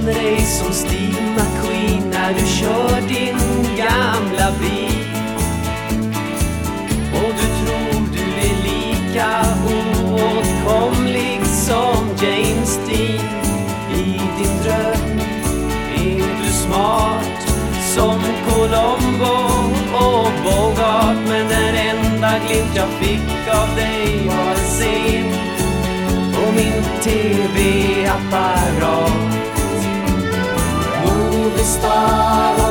som Steve McQueen när du kör din gamla bil. Och du tror du är lika oåtkomlig som James Dean. I din dröm är du smart som Colombo och Bogart. Men den enda glimt jag fick av dig var en scen på min TV-apparat. star.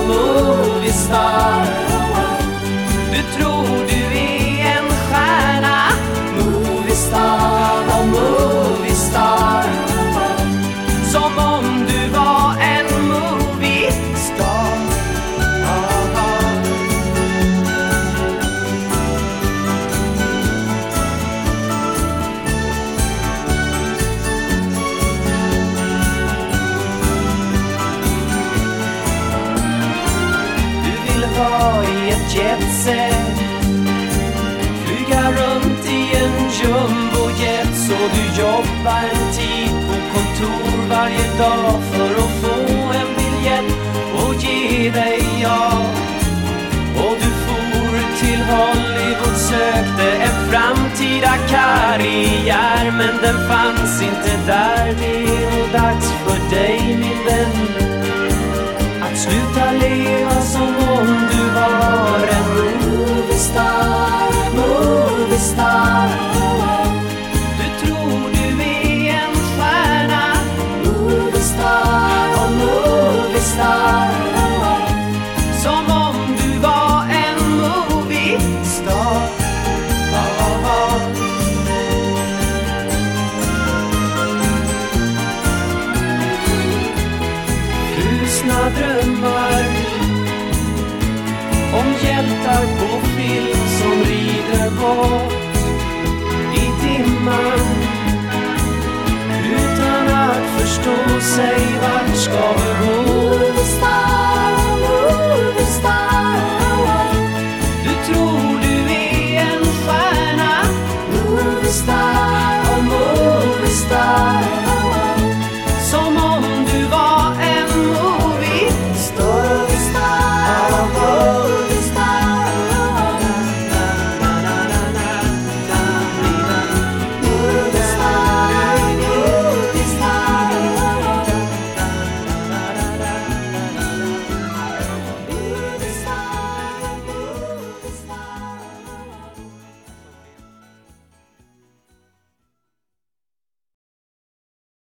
Vara i ett jetset. Flyga runt i en jumbojet Så du jobbar en tid på kontor varje dag För att få en biljett och ge dig av Och du for till Hollywood sökte en framtida karriär Men den fanns inte där. Det är nog dags för dig min vän att sluta leva som hjältar på film som rider bort i dimman utan att förstå sig